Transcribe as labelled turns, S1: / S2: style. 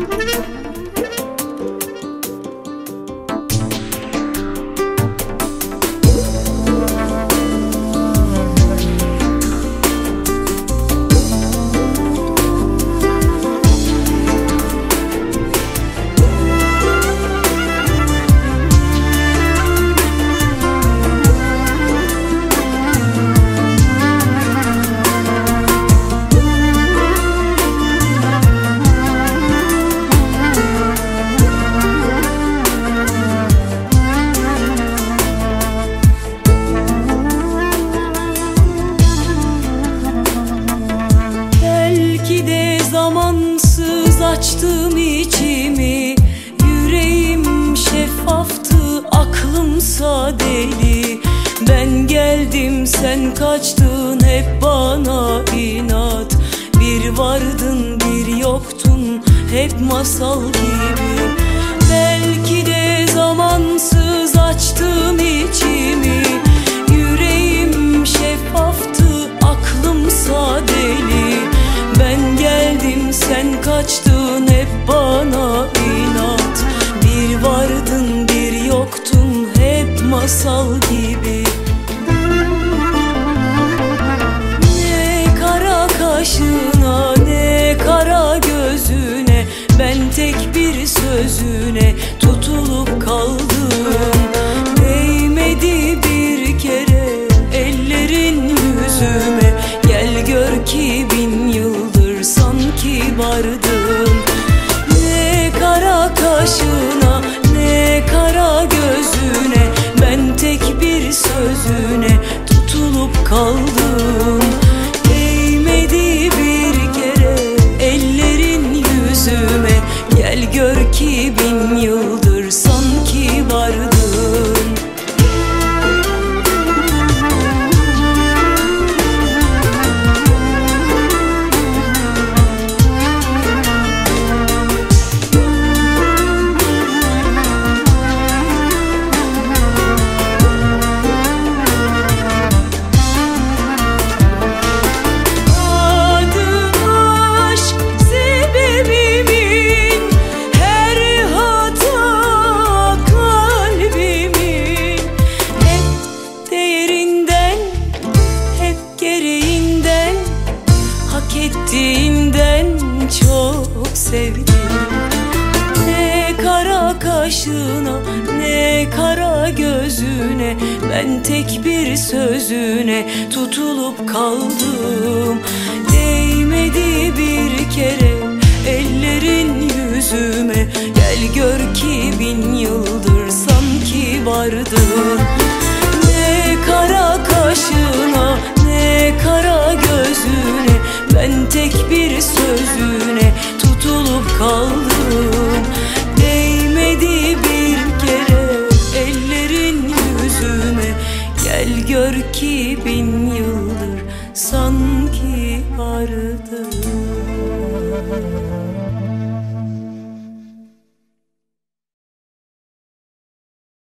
S1: Belki zamansız açtım içimi. Yüreğim şeffaftı aklımsa deli Ben geldim sen kaçtın hep bana inat. Bir vardın bir yoktun hep masal gibi. Belki de zamansız bana inat. Bir vardın bir yoktun hep masal gibi. Ne kara kaşına ne kara gözüne Ben tek bir sözüne tutulup kaldım. Değmedi bir kere ellerin yüzüme. Gel gör ki bin yıldır sanki vardım kaldım Değmedi bir kere ellerin yüzüme. Gel gör ki bin yıldır sevdim. Ne kara kaşına ne kara gözüne Ben tek bir sözüne tutulup kaldım. Değmedi bir kere ellerin yüzüme. Gel gör ki bin yıldır sanki vardın